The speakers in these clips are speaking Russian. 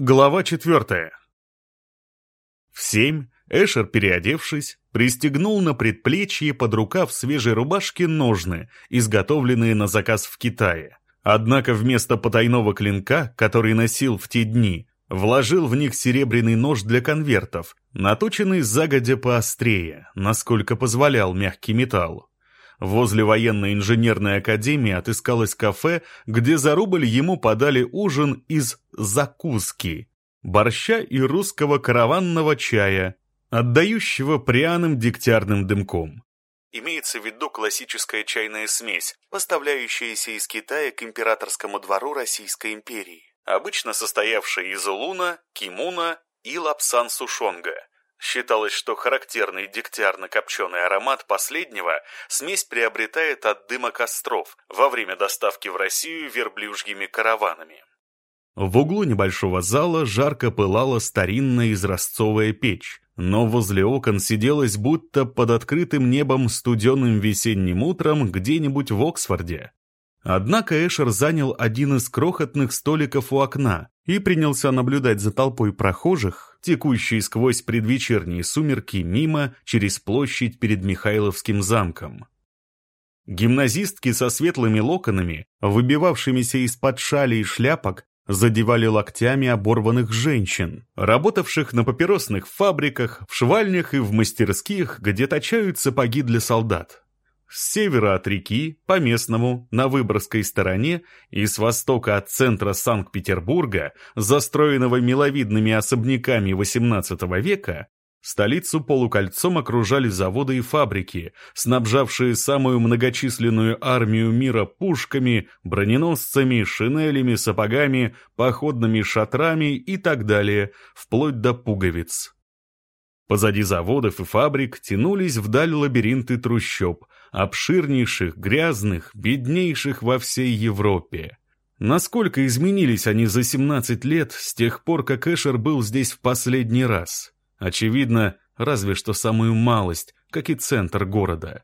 Глава четвертая. В семь Эшер, переодевшись, пристегнул на предплечье под рукав свежей рубашки ножны, изготовленные на заказ в Китае. Однако вместо потайного клинка, который носил в те дни, вложил в них серебряный нож для конвертов, наточенный загодя поострее, насколько позволял мягкий металл. Возле военной инженерной академии отыскалось кафе, где за рубль ему подали ужин из закуски, борща и русского караванного чая, отдающего пряным дегтярным дымком. Имеется в виду классическая чайная смесь, поставляющаяся из Китая к императорскому двору Российской империи, обычно состоявшая из луна, кимуна и лапсан-сушонга – Считалось, что характерный дегтярно-копченый аромат последнего смесь приобретает от дыма костров во время доставки в Россию верблюжьими караванами. В углу небольшого зала жарко пылала старинная изразцовая печь, но возле окон сиделось будто под открытым небом студеным весенним утром где-нибудь в Оксфорде. Однако Эшер занял один из крохотных столиков у окна и принялся наблюдать за толпой прохожих, текущей сквозь предвечерние сумерки мимо через площадь перед Михайловским замком. Гимназистки со светлыми локонами, выбивавшимися из-под шали и шляпок, задевали локтями оборванных женщин, работавших на папиросных фабриках, в швальнях и в мастерских, где точают сапоги для солдат. С севера от реки, по-местному, на Выборгской стороне, и с востока от центра Санкт-Петербурга, застроенного миловидными особняками XVIII века, столицу полукольцом окружали заводы и фабрики, снабжавшие самую многочисленную армию мира пушками, броненосцами, шинелями, сапогами, походными шатрами и так далее, вплоть до пуговиц. Позади заводов и фабрик тянулись вдаль лабиринты трущоб, обширнейших, грязных, беднейших во всей Европе. Насколько изменились они за 17 лет с тех пор, как Эшер был здесь в последний раз? Очевидно, разве что самую малость, как и центр города.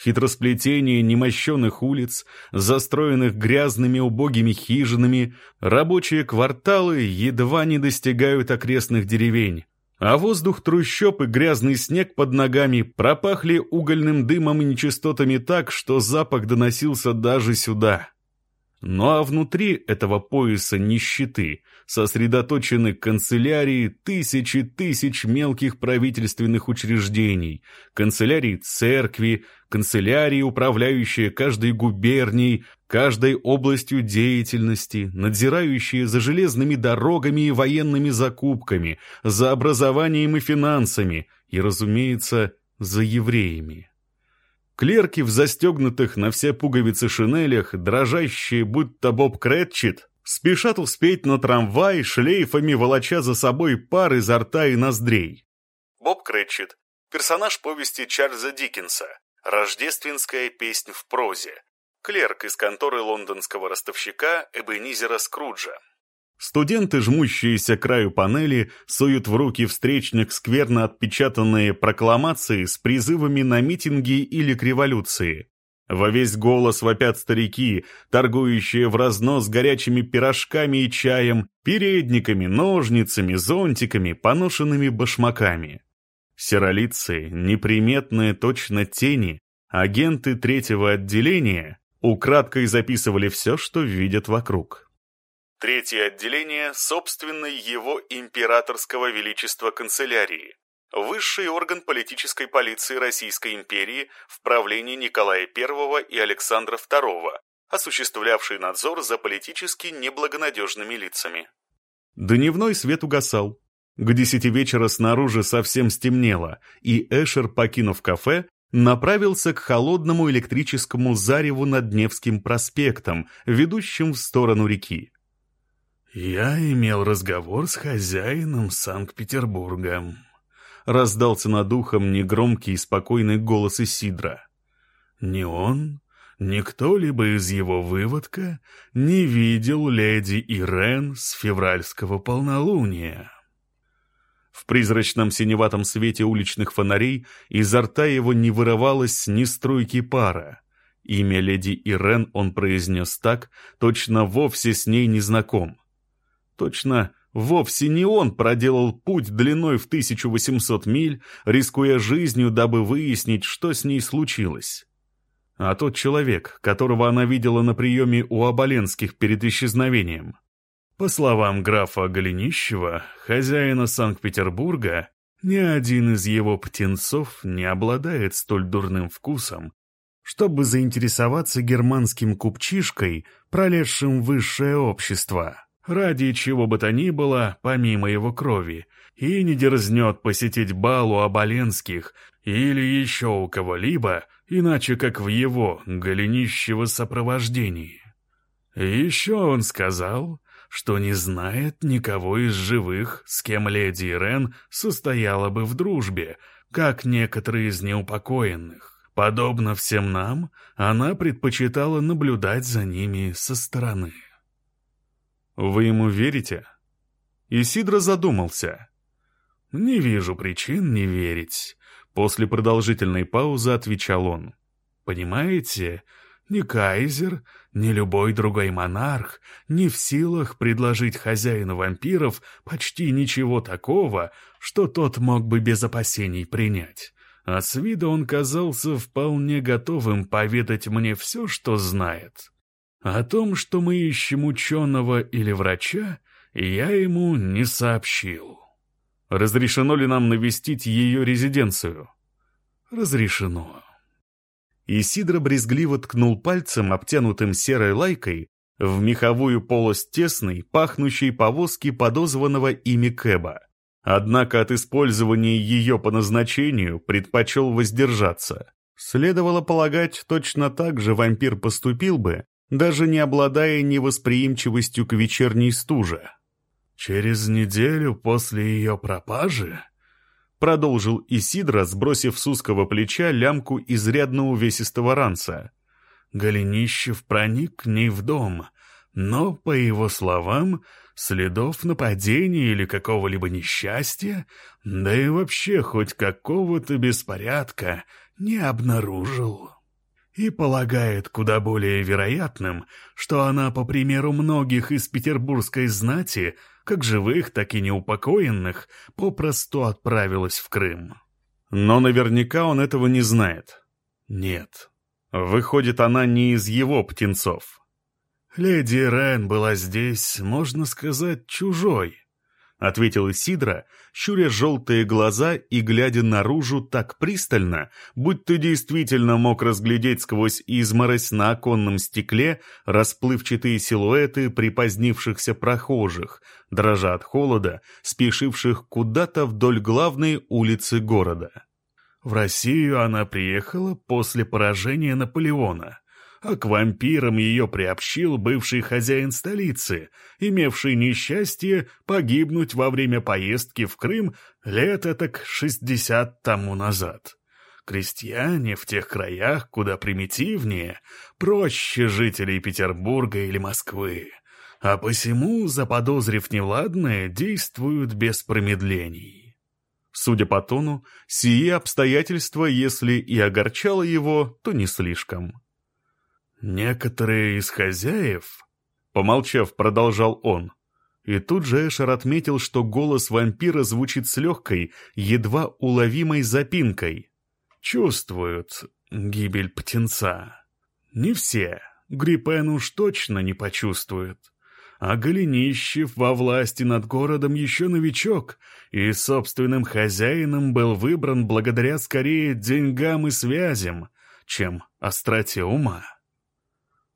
Хитросплетение немощенных улиц, застроенных грязными убогими хижинами, рабочие кварталы едва не достигают окрестных деревень, а воздух трущоб и грязный снег под ногами пропахли угольным дымом и нечистотами так, что запах доносился даже сюда. Ну а внутри этого пояса нищеты сосредоточены канцелярии тысячи тысяч мелких правительственных учреждений, канцелярии церкви, канцелярии, управляющие каждой губернией, каждой областью деятельности, надзирающие за железными дорогами и военными закупками, за образованием и финансами и, разумеется, за евреями. Клерки в застегнутых на все пуговицы шинелях, дрожащие, будто Боб Кретчет, спешат успеть на трамвай, шлейфами волоча за собой пар изо рта и ноздрей. Боб Кретчет – персонаж повести Чарльза Диккенса «Рождественская песнь в прозе», клерк из конторы лондонского ростовщика Эбенизера Скруджа. Студенты, жмущиеся к краю панели, суют в руки встречных скверно отпечатанные прокламации с призывами на митинги или к революции. Во весь голос вопят старики, торгующие в разнос горячими пирожками и чаем, передниками, ножницами, зонтиками, поношенными башмаками. Серолицы, неприметные точно тени, агенты третьего отделения, украдкой записывали все, что видят вокруг. Третье отделение – собственной его императорского величества канцелярии, высший орган политической полиции Российской империи в правлении Николая I и Александра II, осуществлявший надзор за политически неблагонадежными лицами. Дневной свет угасал. К десяти вечера снаружи совсем стемнело, и Эшер, покинув кафе, направился к холодному электрическому зареву над Невским проспектом, ведущим в сторону реки. «Я имел разговор с хозяином Санкт-Петербурга», — раздался над ухом негромкий и спокойный голос Исидра. «Ни он, ни кто-либо из его выводка не видел леди Ирен с февральского полнолуния». В призрачном синеватом свете уличных фонарей изо рта его не вырывалось ни струйки пара. Имя леди Ирен он произнес так, точно вовсе с ней не знаком. Точно Вовсе не он проделал путь длиной в 1800 миль, рискуя жизнью, дабы выяснить, что с ней случилось. А тот человек, которого она видела на приеме у Оболенских перед исчезновением. По словам графа Голенищева, хозяина Санкт-Петербурга, ни один из его птенцов не обладает столь дурным вкусом, чтобы заинтересоваться германским купчишкой, пролезшим высшее общество ради чего бы то ни было, помимо его крови, и не дерзнет посетить бал у Оболенских или еще у кого-либо, иначе как в его голенищего сопровождении. еще он сказал, что не знает никого из живых, с кем леди Ирен состояла бы в дружбе, как некоторые из неупокоенных. Подобно всем нам, она предпочитала наблюдать за ними со стороны. «Вы ему верите?» Исидро задумался. «Не вижу причин не верить», — после продолжительной паузы отвечал он. «Понимаете, ни кайзер, ни любой другой монарх не в силах предложить хозяину вампиров почти ничего такого, что тот мог бы без опасений принять. А с виду он казался вполне готовым поведать мне все, что знает. О том, что мы ищем ученого или врача, я ему не сообщил. Разрешено ли нам навестить ее резиденцию? Разрешено. Исидро брезгливо ткнул пальцем, обтянутым серой лайкой, в меховую полость тесной, пахнущей повозки подозванного ими Кэба. Однако от использования ее по назначению предпочел воздержаться. Следовало полагать, точно так же вампир поступил бы, даже не обладая невосприимчивостью к вечерней стуже. «Через неделю после ее пропажи», — продолжил Исидра, сбросив с узкого плеча лямку изрядно увесистого ранца, Голенищев проник к ней в дом, но, по его словам, следов нападения или какого-либо несчастья, да и вообще хоть какого-то беспорядка, не обнаружил и полагает куда более вероятным, что она, по примеру многих из петербургской знати, как живых, так и неупокоенных, попросту отправилась в Крым. Но наверняка он этого не знает. Нет. Выходит, она не из его птенцов. Леди Рен была здесь, можно сказать, чужой. — ответил Исидра, щуря желтые глаза и глядя наружу так пристально, будь ты действительно мог разглядеть сквозь изморозь на оконном стекле расплывчатые силуэты припозднившихся прохожих, дрожа от холода, спешивших куда-то вдоль главной улицы города. В Россию она приехала после поражения Наполеона а к вампирам ее приобщил бывший хозяин столицы, имевший несчастье погибнуть во время поездки в Крым лет так шестьдесят тому назад. Крестьяне в тех краях куда примитивнее, проще жителей Петербурга или Москвы, а посему, заподозрив неладное, действуют без промедлений. Судя по тону, сие обстоятельства, если и огорчало его, то не слишком. «Некоторые из хозяев...» Помолчав, продолжал он. И тут же Эшер отметил, что голос вампира звучит с легкой, едва уловимой запинкой. «Чувствуют гибель птенца. Не все. Гриппен уж точно не почувствует. А Голенищев во власти над городом еще новичок, и собственным хозяином был выбран благодаря скорее деньгам и связям, чем остроте ума.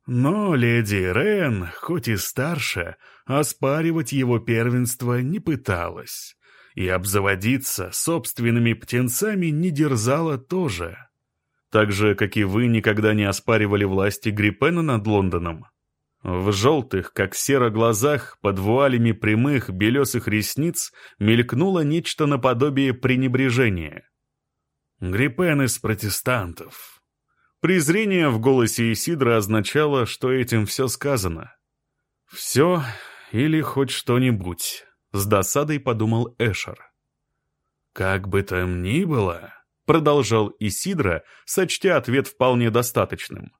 Но леди Рен, хоть и старше, оспаривать его первенство не пыталась. И обзаводиться собственными птенцами не дерзала тоже. Так же, как и вы никогда не оспаривали власти Гриппена над Лондоном. В желтых, как серо глазах, под вуалями прямых белесых ресниц мелькнуло нечто наподобие пренебрежения. Гриппен из протестантов, Презрение в голосе Исидра означало, что этим все сказано. «Все или хоть что-нибудь», — с досадой подумал Эшер. «Как бы там ни было», — продолжал Исидра, сочтя ответ вполне достаточным,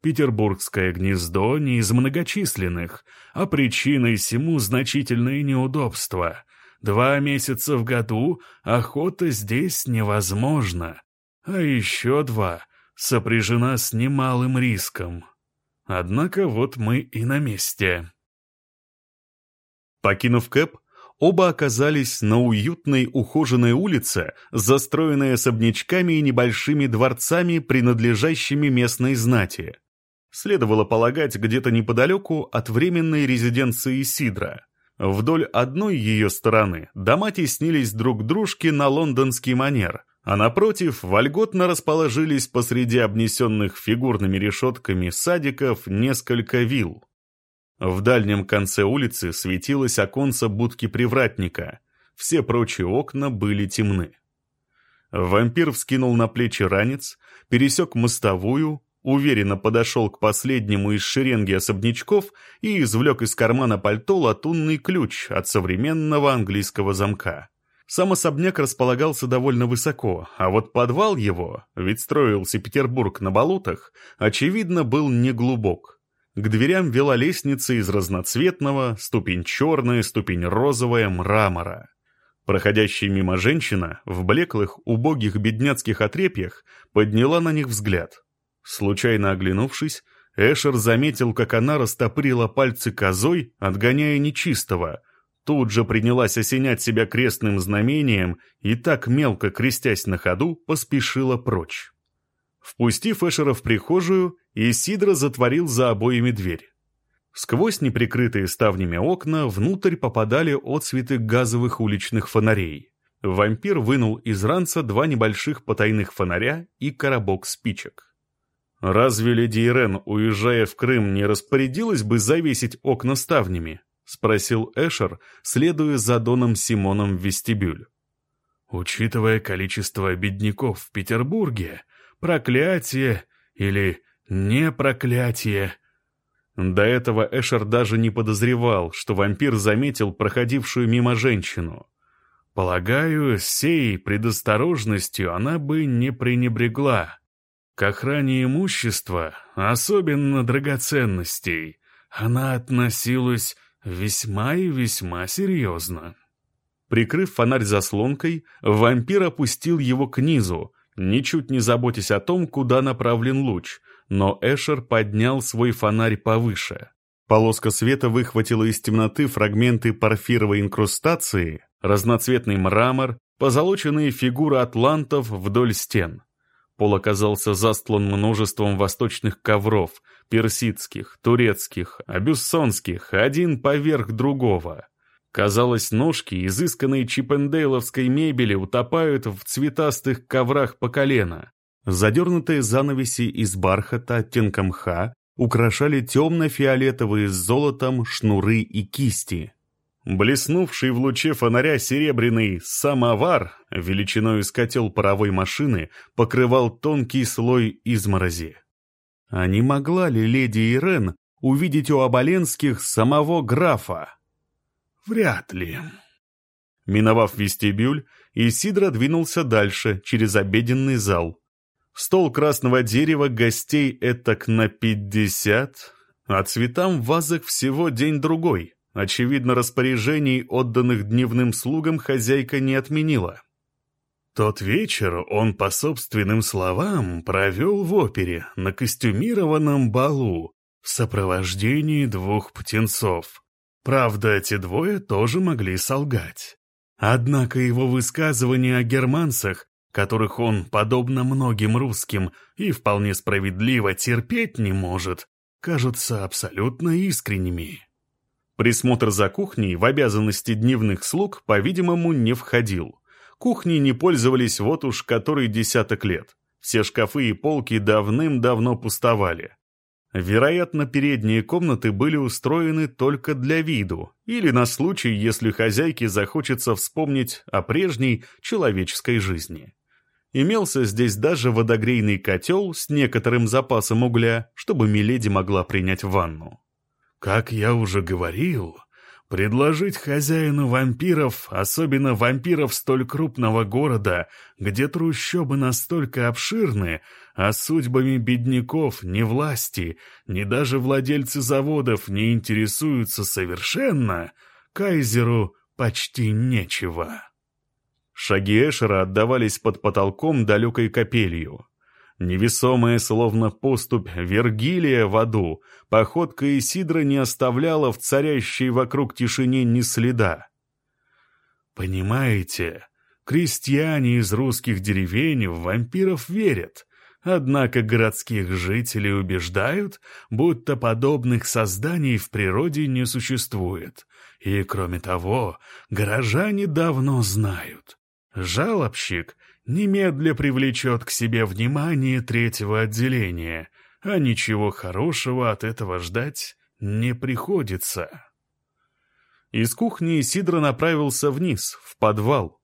Петербургское гнездо не из многочисленных, а причиной всему значительные неудобства. Два месяца в году охота здесь невозможна, а еще два сопряжена с немалым риском. Однако вот мы и на месте. Покинув Кэп, оба оказались на уютной ухоженной улице, застроенной особнячками и небольшими дворцами, принадлежащими местной знати. Следовало полагать где-то неподалеку от временной резиденции Сидра. Вдоль одной ее стороны дома теснились друг к дружке на лондонский манер, а напротив вольготно расположились посреди обнесенных фигурными решетками садиков несколько вилл. В дальнем конце улицы светилось оконце будки привратника, все прочие окна были темны. Вампир вскинул на плечи ранец, пересек мостовую, уверенно подошел к последнему из шеренги особнячков и извлек из кармана пальто латунный ключ от современного английского замка. Сам особняк располагался довольно высоко, а вот подвал его, ведь строился Петербург на болотах, очевидно, был неглубок. К дверям вела лестница из разноцветного, ступень черная, ступень розовая, мрамора. Проходящая мимо женщина в блеклых, убогих бедняцких отрепьях подняла на них взгляд. Случайно оглянувшись, Эшер заметил, как она растопырила пальцы козой, отгоняя нечистого. Тут же принялась осенять себя крестным знамением и так мелко крестясь на ходу, поспешила прочь. Впустив Эшера в прихожую, Исидро затворил за обоями дверь. Сквозь неприкрытые ставнями окна внутрь попадали отсветы газовых уличных фонарей. Вампир вынул из ранца два небольших потайных фонаря и коробок спичек. «Разве леди Ирен, уезжая в Крым, не распорядилась бы завесить окна ставнями?» — спросил Эшер, следуя за Доном Симоном в вестибюль. «Учитывая количество бедняков в Петербурге, проклятие или не проклятие. До этого Эшер даже не подозревал, что вампир заметил проходившую мимо женщину. Полагаю, сей предосторожностью она бы не пренебрегла. К охране имущества, особенно драгоценностей, она относилась весьма и весьма серьезно. Прикрыв фонарь заслонкой, вампир опустил его к низу, ничуть не заботясь о том, куда направлен луч, но Эшер поднял свой фонарь повыше. Полоска света выхватила из темноты фрагменты порфировой инкрустации, разноцветный мрамор, позолоченные фигуры атлантов вдоль стен. Пол оказался застлан множеством восточных ковров, персидских, турецких, абюссонских, один поверх другого. Казалось, ножки изысканной чипендейловской мебели утопают в цветастых коврах по колено. Задернутые занавеси из бархата оттенка мха украшали темно-фиолетовые с золотом шнуры и кисти. Блеснувший в луче фонаря серебряный самовар, величиной из котел паровой машины, покрывал тонкий слой изморози. А не могла ли леди Ирен увидеть у Оболенских самого графа? Вряд ли. Миновав вестибюль, Исидро двинулся дальше, через обеденный зал. Стол красного дерева гостей этак на пятьдесят, а цветам в вазах всего день-другой. Очевидно, распоряжений, отданных дневным слугам, хозяйка не отменила. Тот вечер он, по собственным словам, провел в опере на костюмированном балу в сопровождении двух птенцов. Правда, эти двое тоже могли солгать. Однако его высказывания о германцах, которых он, подобно многим русским, и вполне справедливо терпеть не может, кажутся абсолютно искренними. Присмотр за кухней в обязанности дневных слуг, по-видимому, не входил. Кухни не пользовались вот уж который десяток лет. Все шкафы и полки давным-давно пустовали. Вероятно, передние комнаты были устроены только для виду, или на случай, если хозяйке захочется вспомнить о прежней человеческой жизни. Имелся здесь даже водогрейный котел с некоторым запасом угля, чтобы Миледи могла принять ванну. Как я уже говорил, Предложить хозяину вампиров, особенно вампиров столь крупного города, где трущобы настолько обширны, а судьбами бедняков ни власти, ни даже владельцы заводов не интересуются совершенно, кайзеру почти нечего. Шаги Эшера отдавались под потолком далекой капелью. Невесомая, словно поступь Вергилия в аду, походка Исидра не оставляла в царящей вокруг тишине ни следа. «Понимаете, крестьяне из русских деревень в вампиров верят, однако городских жителей убеждают, будто подобных созданий в природе не существует. И, кроме того, горожане давно знают. Жалобщик немедля привлечет к себе внимание третьего отделения, а ничего хорошего от этого ждать не приходится. Из кухни Сидро направился вниз, в подвал.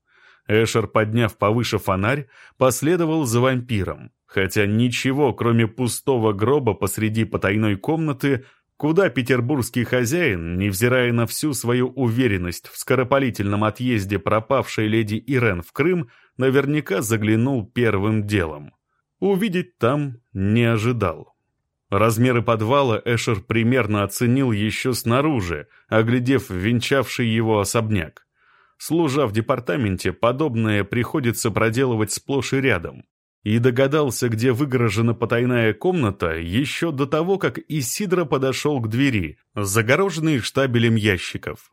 Эшер, подняв повыше фонарь, последовал за вампиром, хотя ничего, кроме пустого гроба посреди потайной комнаты, куда петербургский хозяин, невзирая на всю свою уверенность в скоропалительном отъезде пропавшей леди Ирен в Крым, наверняка заглянул первым делом. Увидеть там не ожидал. Размеры подвала Эшер примерно оценил еще снаружи, оглядев венчавший его особняк. Служа в департаменте, подобное приходится проделывать сплошь и рядом. И догадался, где выгорожена потайная комната, еще до того, как Исидро подошел к двери, загороженной штабелем ящиков.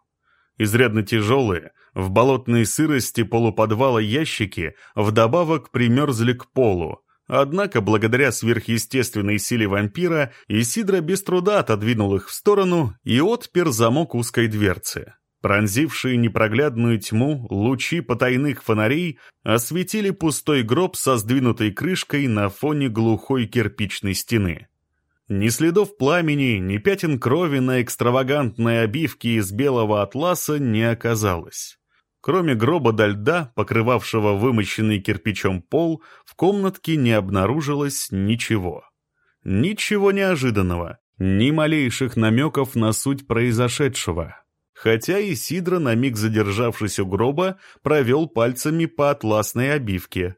Изрядно тяжелые, в болотной сырости полуподвала ящики вдобавок примерзли к полу, Однако, благодаря сверхъестественной силе вампира, Исидра без труда отодвинул их в сторону и отпер замок узкой дверцы. Пронзившие непроглядную тьму лучи потайных фонарей осветили пустой гроб со сдвинутой крышкой на фоне глухой кирпичной стены. Ни следов пламени, ни пятен крови на экстравагантной обивке из белого атласа не оказалось. Кроме гроба до льда, покрывавшего вымощенный кирпичом пол, в комнатке не обнаружилось ничего. Ничего неожиданного, ни малейших намеков на суть произошедшего. Хотя и Сидра, на миг задержавшись у гроба, провел пальцами по атласной обивке.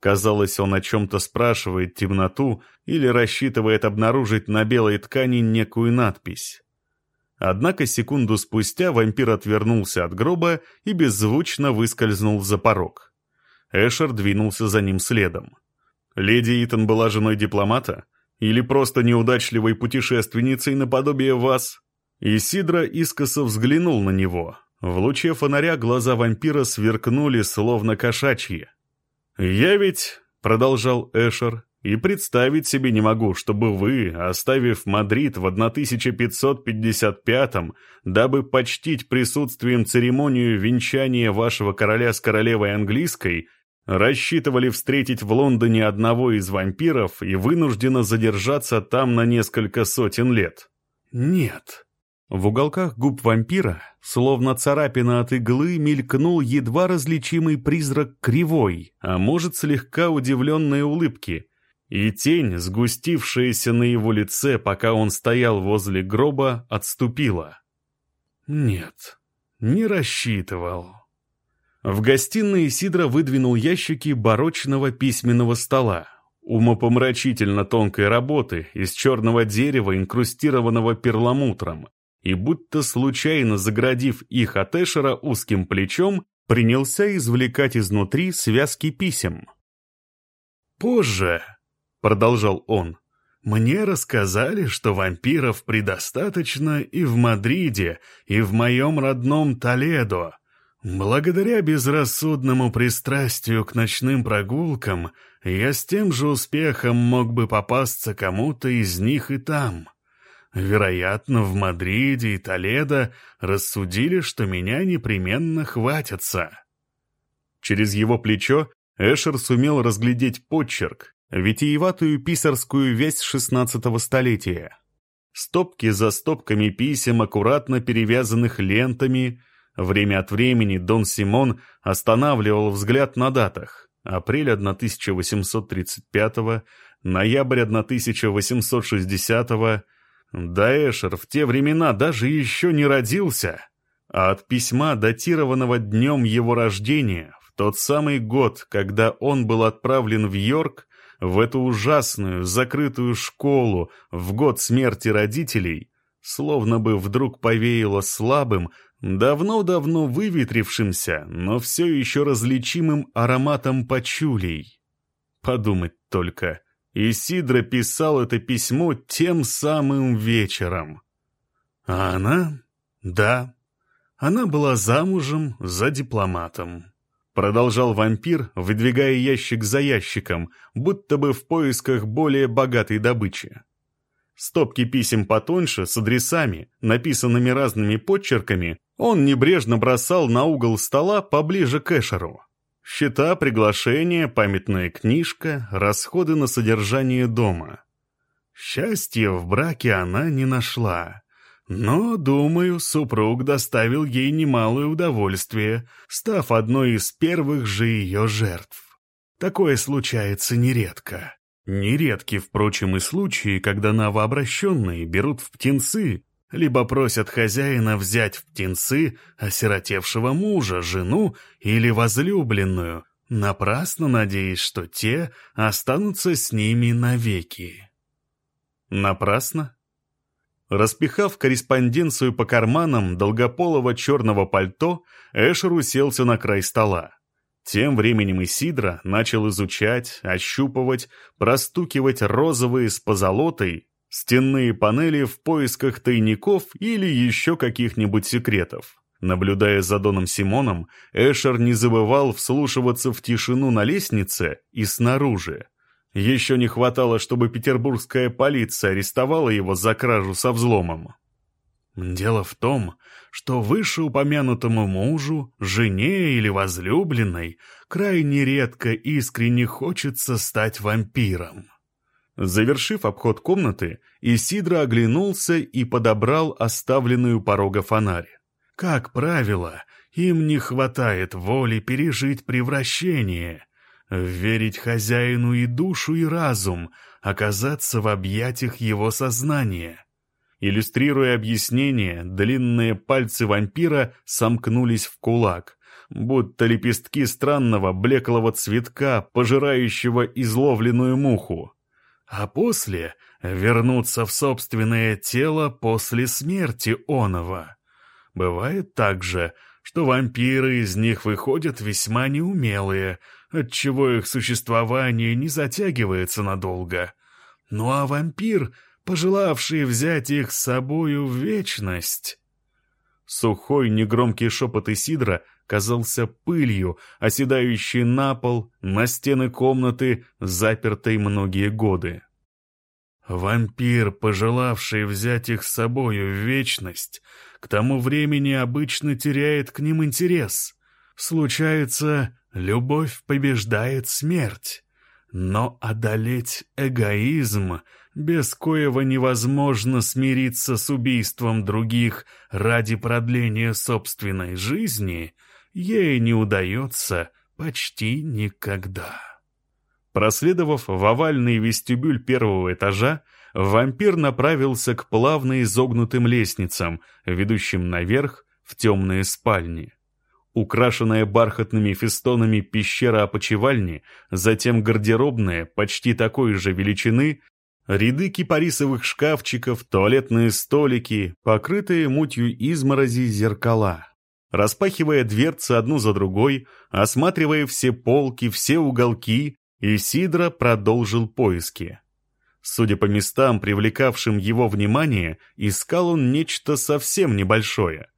Казалось, он о чем-то спрашивает темноту или рассчитывает обнаружить на белой ткани некую надпись. Однако секунду спустя вампир отвернулся от гроба и беззвучно выскользнул за порог. Эшер двинулся за ним следом. Леди Итан была женой дипломата? Или просто неудачливой путешественницей наподобие вас? Исидра искоса взглянул на него. В луче фонаря глаза вампира сверкнули, словно кошачьи. «Я ведь», — продолжал Эшер, — «и представить себе не могу, чтобы вы, оставив Мадрид в 1555-м, дабы почтить присутствием церемонию венчания вашего короля с королевой английской, рассчитывали встретить в Лондоне одного из вампиров и вынужденно задержаться там на несколько сотен лет». «Нет», в уголках губ вампира, словно царапина от иглы, мелькнул едва различимый призрак кривой, а может слегка удивленной улыбки, и тень, сгустившаяся на его лице, пока он стоял возле гроба, отступила. «Нет, не рассчитывал». В гостиной Сидра выдвинул ящики барочного письменного стола, умопомрачительно тонкой работы, из черного дерева, инкрустированного перламутром, и будто случайно заградив их от Эшера узким плечом, принялся извлекать изнутри связки писем. «Позже», — продолжал он, — «мне рассказали, что вампиров предостаточно и в Мадриде, и в моем родном Толедо. Благодаря безрассудному пристрастию к ночным прогулкам я с тем же успехом мог бы попасться кому-то из них и там». Вероятно, в Мадриде и Толедо рассудили, что меня непременно хватятся. Через его плечо Эшер сумел разглядеть почерк, витиеватую писарскую весть шестнадцатого столетия. Стопки за стопками писем, аккуратно перевязанных лентами. Время от времени Дон Симон останавливал взгляд на датах. Апрель 1835, ноябрь 1860 да Эшер в те времена даже еще не родился. а от письма, датированного днем его рождения, в тот самый год, когда он был отправлен в Йорк, в эту ужасную, закрытую школу, в год смерти родителей, словно бы вдруг повеяло слабым, давно-давно выветрившимся, но все еще различимым ароматом пачулей. Подумать только, Исидро писал это письмо тем самым вечером. А она? Да, она была замужем за дипломатом. Продолжал вампир, выдвигая ящик за ящиком, будто бы в поисках более богатой добычи. Стопки писем потоньше, с адресами, написанными разными подчерками, он небрежно бросал на угол стола поближе к Эшеру. Счета, приглашения, памятная книжка, расходы на содержание дома. Счастья в браке она не нашла. Но, думаю, супруг доставил ей немалое удовольствие, став одной из первых же ее жертв. Такое случается нередко. Нередки, впрочем, и случаи, когда новообращенные берут в птенцы, либо просят хозяина взять в птенцы осиротевшего мужа, жену или возлюбленную, напрасно надеясь, что те останутся с ними навеки. Напрасно? Распихав корреспонденцию по карманам долгополого черного пальто, Эшер уселся на край стола. Тем временем Исидра начал изучать, ощупывать, простукивать розовые с позолотой стенные панели в поисках тайников или еще каких-нибудь секретов. Наблюдая за Доном Симоном, Эшер не забывал вслушиваться в тишину на лестнице и снаружи. Еще не хватало, чтобы петербургская полиция арестовала его за кражу со взломом. Дело в том, что вышеупомянутому мужу, жене или возлюбленной крайне редко искренне хочется стать вампиром. Завершив обход комнаты, Исидро оглянулся и подобрал оставленную порога фонарь. Как правило, им не хватает воли пережить превращение, верить хозяину и душу, и разум, оказаться в объятиях его сознания. Иллюстрируя объяснение, длинные пальцы вампира сомкнулись в кулак, будто лепестки странного блеклого цветка, пожирающего изловленную муху. А после вернуться в собственное тело после смерти оного. Бывает также, что вампиры из них выходят весьма неумелые — отчего их существование не затягивается надолго. Ну а вампир, пожелавший взять их с собою в вечность... Сухой негромкий шепот Исидра казался пылью, оседающей на пол, на стены комнаты, запертой многие годы. Вампир, пожелавший взять их с собою в вечность, к тому времени обычно теряет к ним интерес. Случается, Любовь побеждает смерть, но одолеть эгоизм, без коего невозможно смириться с убийством других ради продления собственной жизни, ей не удается почти никогда. Проследовав в овальный вестибюль первого этажа, вампир направился к плавно изогнутым лестницам, ведущим наверх в темные спальни украшенная бархатными фестонами пещера опочивальни, затем гардеробная, почти такой же величины, ряды кипарисовых шкафчиков, туалетные столики, покрытые мутью изморози зеркала. Распахивая дверцы одну за другой, осматривая все полки, все уголки, Исидро продолжил поиски. Судя по местам, привлекавшим его внимание, искал он нечто совсем небольшое —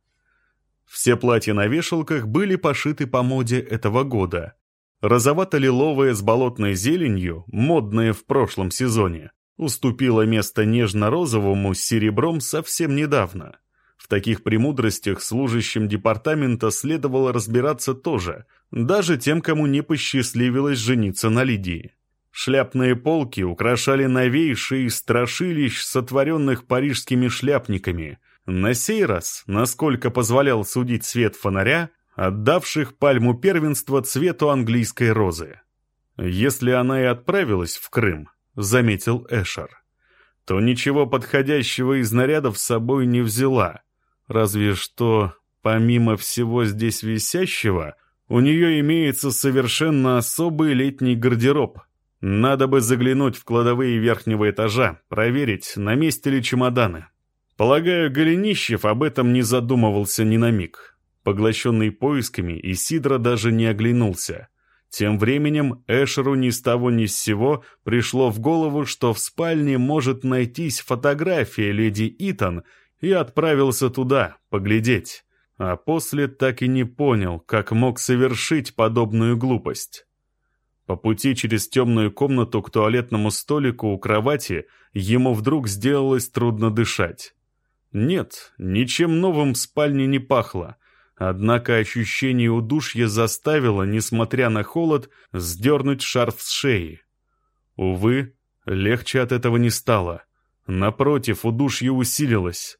все платья на вешалках были пошиты по моде этого года. Розовато-лиловое с болотной зеленью, модное в прошлом сезоне, уступило место нежно-розовому с серебром совсем недавно. Таких премудростях служащим департамента следовало разбираться тоже, даже тем, кому не посчастливилось жениться на Лидии. Шляпные полки украшали новейшие страшилищ, сотворенных парижскими шляпниками, на сей раз, насколько позволял судить свет фонаря, отдавших пальму первенства цвету английской розы. Если она и отправилась в Крым, заметил Эшер, то ничего подходящего из нарядов с собой не взяла, разве что помимо всего здесь висящего, у нее имеется совершенно особый летний гардероб. Надо бы заглянуть в кладовые верхнего этажа, проверить, на месте ли чемоданы. Полагаю, Голенищев об этом не задумывался ни на миг. Поглощенный поисками, Исидро даже не оглянулся. Тем временем Эшеру ни с того ни с сего пришло в голову, что в спальне может найтись фотография леди Итан, и отправился туда, поглядеть. А после так и не понял, как мог совершить подобную глупость. По пути через темную комнату к туалетному столику у кровати ему вдруг сделалось трудно дышать. Нет, ничем новым в спальне не пахло, Однако ощущение удушья заставило, несмотря на холод, сдернуть шарф с шеи. Увы, легче от этого не стало. Напротив, удушье усилилось.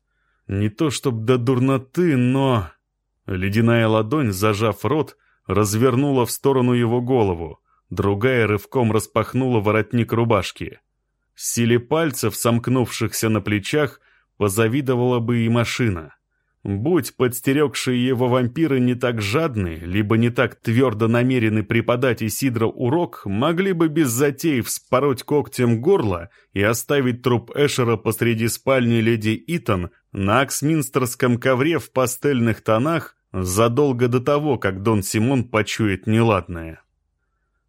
Не то чтоб до дурноты, но... Ледяная ладонь, зажав рот, развернула в сторону его голову, другая рывком распахнула воротник рубашки. Силе пальцев, сомкнувшихся на плечах, позавидовала бы и машина. Будь подстерегшие его вампиры не так жадны, либо не так твердо намерены преподать Исидро урок, могли бы без затей вспороть когтем горло и оставить труп Эшера посреди спальни леди Итан на аксминстерском ковре в пастельных тонах задолго до того, как Дон Симон почует неладное.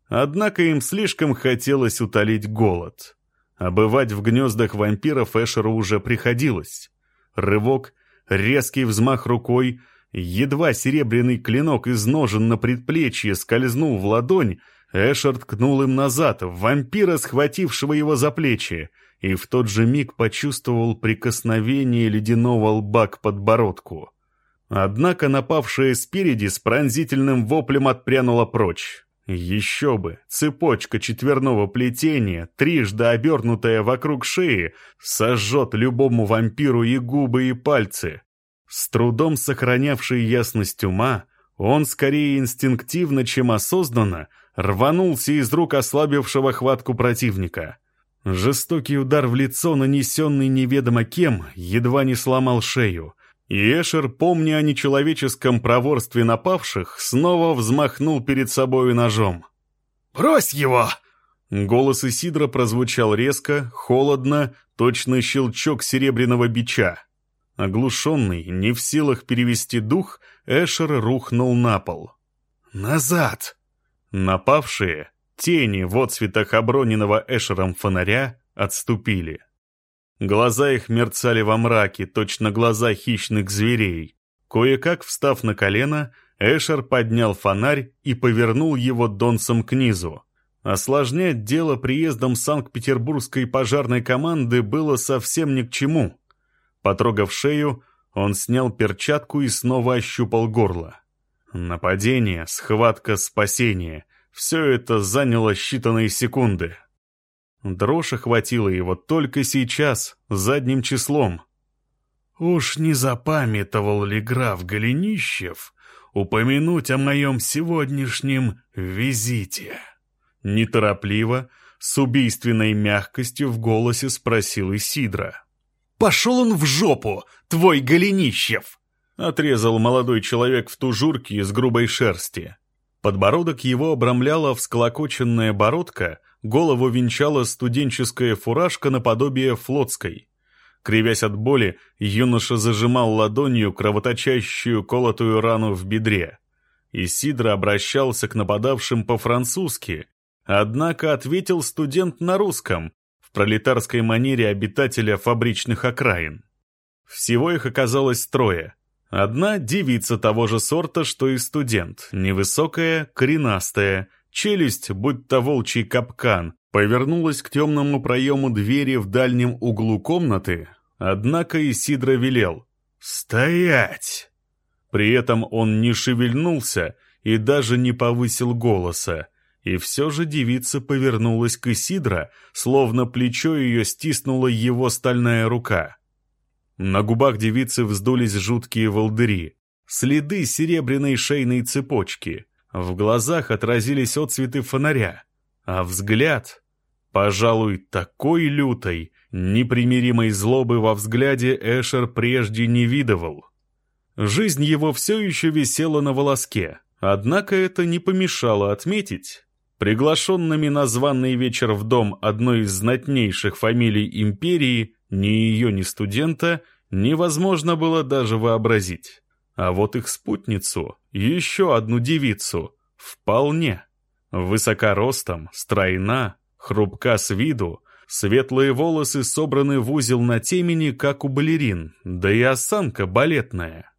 Однако им слишком хотелось утолить голод. А бывать в гнездах вампиров Эшеру уже приходилось. Рывок — Резкий взмах рукой, едва серебряный клинок из ножен на предплечье скользнул в ладонь, Эшер ткнул им назад, вампира, схватившего его за плечи, и в тот же миг почувствовал прикосновение ледяного лба к подбородку. Однако напавшая спереди с пронзительным воплем отпрянула прочь. Еще бы, цепочка четверного плетения, трижды обернутая вокруг шеи, сожжет любому вампиру и губы, и пальцы. С трудом сохранявший ясность ума, он скорее инстинктивно, чем осознанно, рванулся из рук ослабившего хватку противника. Жестокий удар в лицо, нанесенный неведомо кем, едва не сломал шею, и Эшер, помня о нечеловеческом проворстве напавших, снова взмахнул перед собою ножом. «Брось его!» Голос Исидра прозвучал резко, холодно, точно щелчок серебряного бича. Оглушенный, не в силах перевести дух, Эшер рухнул на пол. «Назад!» Напавшие, тени в отцветах оброненного Эшером фонаря, отступили. Глаза их мерцали во мраке, точно глаза хищных зверей. Кое-как, встав на колено, Эшер поднял фонарь и повернул его донцем к низу. Осложнять дело приездом Санкт-Петербургской пожарной команды было совсем ни к чему. Потрогав шею, он снял перчатку и снова ощупал горло. Нападение, схватка, спасение — все это заняло считанные секунды. Дрожь охватила его только сейчас, задним числом. «Уж не запамятовал ли граф Голенищев упомянуть о моем сегодняшнем визите?» Неторопливо, с убийственной мягкостью в голосе спросил Исидра. «Пошел он в жопу, твой Голенищев!» Отрезал молодой человек в тужурке из грубой шерсти. Подбородок его обрамляла всколокоченная бородка, голову венчала студенческая фуражка наподобие флотской. Кривясь от боли, юноша зажимал ладонью кровоточащую колотую рану в бедре. Исидро обращался к нападавшим по-французски, однако ответил студент на русском, в пролетарской манере обитателя фабричных окраин. Всего их оказалось трое — Одна девица того же сорта, что и студент, невысокая, коренастая, челюсть, будь то волчий капкан, повернулась к темному проему двери в дальнем углу комнаты, однако Исидро велел «Стоять!». При этом он не шевельнулся и даже не повысил голоса, и все же девица повернулась к Исидро, словно плечо ее стиснула его стальная рука. На губах девицы вздулись жуткие волдыри, следы серебряной шейной цепочки. В глазах отразились отцветы фонаря, а взгляд, пожалуй, такой лютой, непримиримой злобы во взгляде Эшер прежде не видывал. Жизнь его все еще висела на волоске, однако это не помешало отметить. Приглашенными на званный вечер в дом одной из знатнейших фамилий империи ни ее, ни студента невозможно было даже вообразить. А вот их спутницу, еще одну девицу, вполне. Высока ростом, стройна, хрупка с виду, светлые волосы собраны в узел на темени, как у балерин, да и осанка балетная.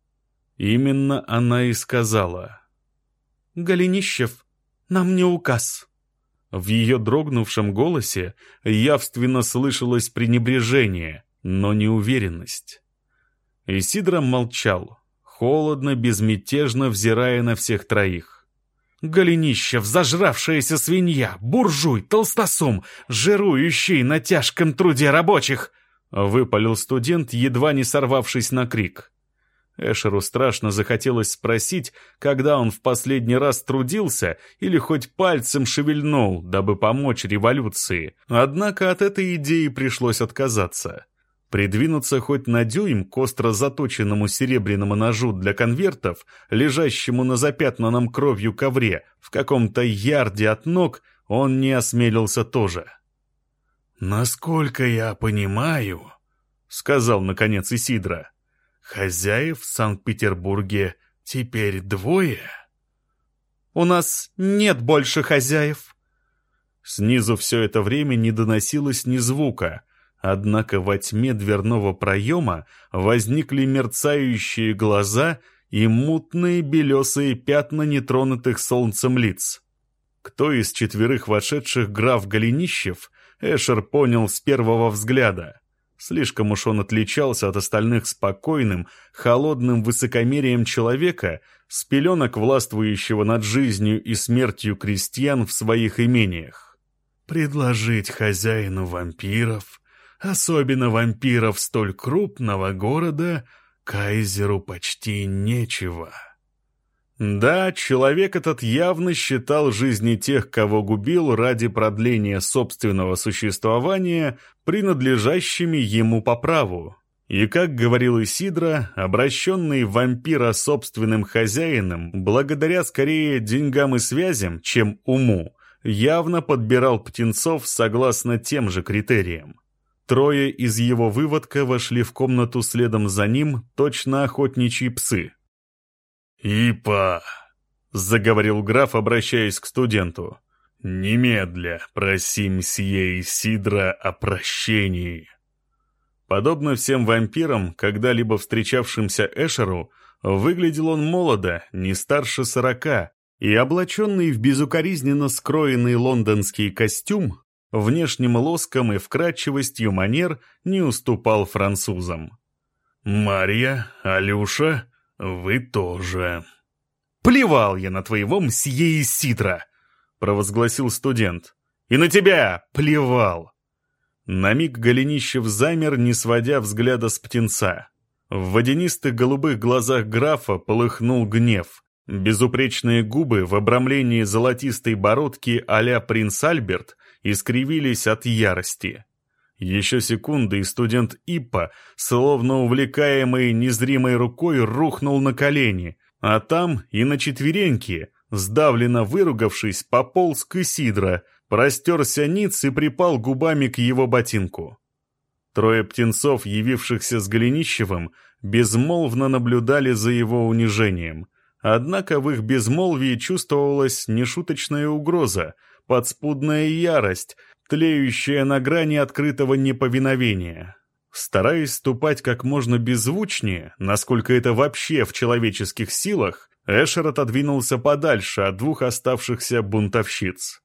Именно она и сказала. «Голенищев, нам не указ». В ее дрогнувшем голосе явственно слышалось пренебрежение, но не уверенность. Исидро молчал, холодно, безмятежно взирая на всех троих. Голенищев, зажравшаяся свинья, буржуй, толстосум, жирующий на тяжком труде рабочих!» — выпалил студент, едва не сорвавшись на крик. Эшеру страшно захотелось спросить, когда он в последний раз трудился или хоть пальцем шевельнул, дабы помочь революции. Однако от этой идеи пришлось отказаться. Придвинуться хоть на дюйм к остро заточенному серебряному ножу для конвертов, лежащему на запятнанном кровью ковре в каком-то ярде от ног, он не осмелился тоже. «Насколько я понимаю», — сказал наконец Исидра, — «хозяев в Санкт-Петербурге теперь двое?» «У нас нет больше хозяев». Снизу все это время не доносилось ни звука, Однако во тьме дверного проема возникли мерцающие глаза и мутные белесые пятна нетронутых солнцем лиц. Кто из четверых вошедших граф Голенищев, Эшер понял с первого взгляда. Слишком уж он отличался от остальных спокойным, холодным высокомерием человека, с пеленок властвующего над жизнью и смертью крестьян в своих имениях. «Предложить хозяину вампиров», особенно вампиров столь крупного города, кайзеру почти нечего. Да, человек этот явно считал жизни тех, кого губил ради продления собственного существования, принадлежащими ему по праву. И, как говорил Исидра, обращенный вампира собственным хозяином, благодаря скорее деньгам и связям, чем уму, явно подбирал птенцов согласно тем же критериям. Трое из его выводка вошли в комнату следом за ним, точно охотничьи псы. «Ипа!» — заговорил граф, обращаясь к студенту. «Немедля проси мсье Исидра о прощении». Подобно всем вампирам, когда-либо встречавшимся Эшеру, выглядел он молодо, не старше сорока, и облаченный в безукоризненно скроенный лондонский костюм, внешним лоском и вкрадчивостью манер не уступал французам. «Марья, Алюша, вы тоже». «Плевал я на твоего мсье Исидра!» — провозгласил студент. «И на тебя плевал!» На миг Голенищев замер, не сводя взгляда с птенца. В водянистых голубых глазах графа полыхнул гнев. Безупречные губы в обрамлении золотистой бородки а принц Альберт искривились от ярости. Еще секунды, и студент Иппа, словно увлекаемый незримой рукой, рухнул на колени, а там и на четвереньки, сдавленно выругавшись, пополз к Исидро, простерся ниц и припал губами к его ботинку. Трое птенцов, явившихся с Голенищевым, безмолвно наблюдали за его унижением. Однако в их безмолвии чувствовалась нешуточная угроза — подспудная ярость, тлеющая на грани открытого неповиновения. Стараясь ступать как можно беззвучнее, насколько это вообще в человеческих силах, Эшер отодвинулся подальше от двух оставшихся бунтовщиц.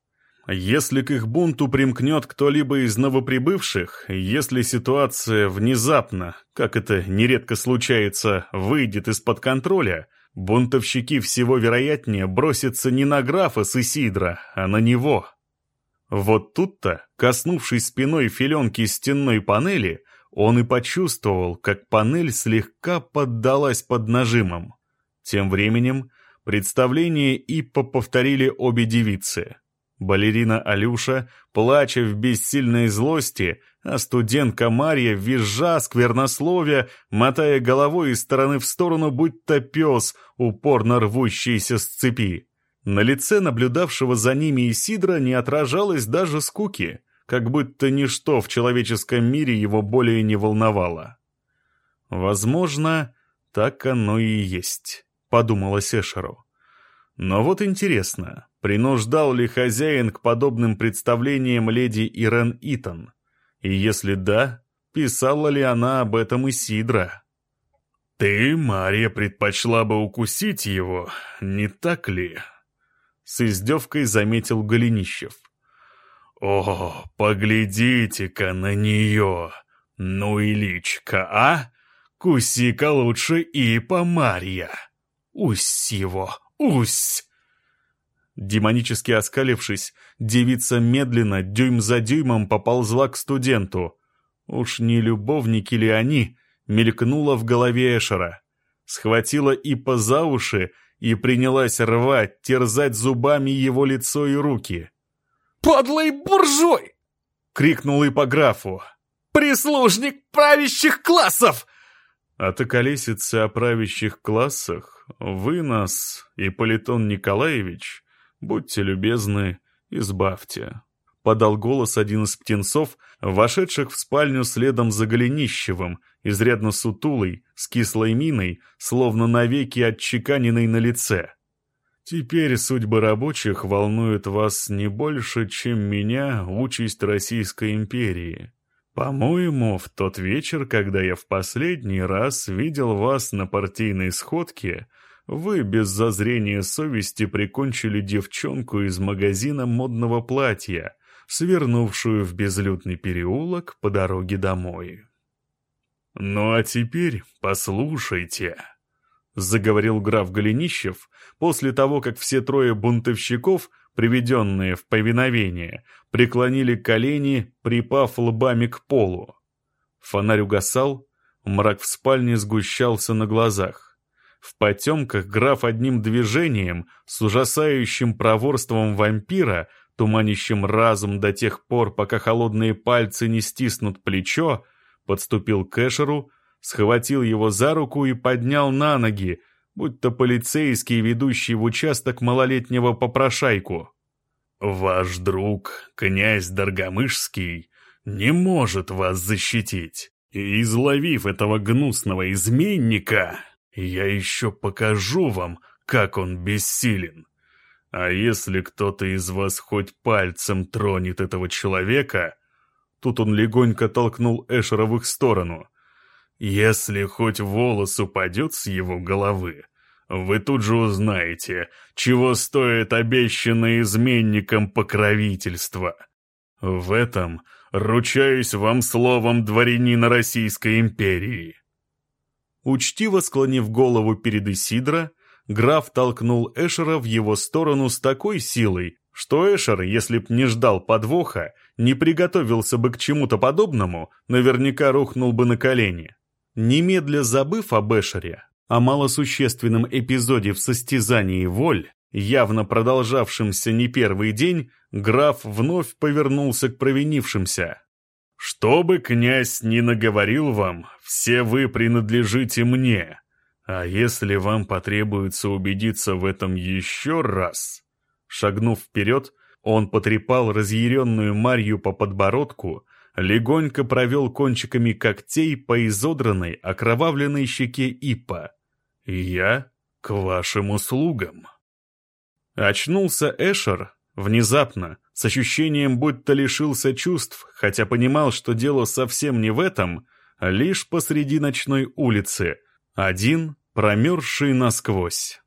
Если к их бунту примкнет кто-либо из новоприбывших, если ситуация внезапно, как это нередко случается, выйдет из-под контроля, Бунтовщики всего вероятнее бросятся не на графа с а на него. Вот тут-то, коснувшись спиной филенки стенной панели, он и почувствовал, как панель слегка поддалась под нажимом. Тем временем представление Иппа повторили обе девицы. Балерина Алюша, плача в бессильной злости, а студентка Марья, визжа, сквернословия, мотая головой из стороны в сторону, будто пес, упорно рвущийся с цепи. На лице наблюдавшего за ними Исидра не отражалось даже скуки, как будто ничто в человеческом мире его более не волновало. «Возможно, так оно и есть», — подумала Сешеру. Но вот интересно, принуждал ли хозяин к подобным представлениям леди Ирен Итон? И если да, писала ли она об этом Исидра? «Ты, Мария, предпочла бы укусить его, не так ли?» С издевкой заметил Голенищев. «О, поглядите-ка на нее! Ну и личка, а? Куси-ка лучше и по Марья! Усь его, усь!» Демонически оскалившись, девица медленно, дюйм за дюймом поползла к студенту. Уж не любовники ли они, мелькнула в голове Эшера. Схватила Ипа за уши и принялась рвать, терзать зубами его лицо и руки. «Подлый буржуй!» — крикнул Ипографу. «Прислужник правящих классов!» От околесицы о правящих классах вы нас, Ипполитон Николаевич, «Будьте любезны, избавьте», — подал голос один из птенцов, вошедших в спальню следом за Голенищевым, изрядно сутулый, с кислой миной, словно навеки отчеканенный на лице. «Теперь судьба рабочих волнует вас не больше, чем меня участь Российской империи. По-моему, в тот вечер, когда я в последний раз видел вас на партийной сходке, — вы без зазрения совести прикончили девчонку из магазина модного платья, свернувшую в безлюдный переулок по дороге домой. «Ну а теперь послушайте», — заговорил граф Голенищев после того, как все трое бунтовщиков, приведенные в повиновение, преклонили колени, припав лбами к полу. Фонарь угасал, мрак в спальне сгущался на глазах. В потемках граф одним движением, с ужасающим проворством вампира, туманящим разум до тех пор, пока холодные пальцы не стиснут плечо, подступил к Эшеру, схватил его за руку и поднял на ноги, будто полицейский, ведущий в участок малолетнего попрошайку. «Ваш друг, князь Даргомышский, не может вас защитить, и, изловив этого гнусного изменника, я еще покажу вам, как он бессилен. А если кто-то из вас хоть пальцем тронет этого человека...» Тут он легонько толкнул Эшера в их сторону. «Если хоть волос упадет с его головы, вы тут же узнаете, чего стоит обещанное изменникам покровительство. В этом ручаюсь вам словом дворянина Российской империи». Учтиво склонив голову перед Исидро, граф толкнул Эшера в его сторону с такой силой, что Эшер, если б не ждал подвоха, не приготовился бы к чему-то подобному, наверняка рухнул бы на колени. Немедля забыв об Эшере, о малосущественном эпизоде в состязании воль, явно продолжавшемся не первый день, граф вновь повернулся к провинившимся. Что бы князь ни наговорил вам, все вы принадлежите мне. А если вам потребуется убедиться в этом еще раз...» Шагнув вперед, он потрепал разъяренную Марью по подбородку, легонько провел кончиками когтей по изодранной, окровавленной щеке Ипа. «Я к вашим услугам». Очнулся Эшер внезапно, с ощущением, будто лишился чувств, хотя понимал, что дело совсем не в этом, а лишь посреди ночной улицы, один, промерзший насквозь.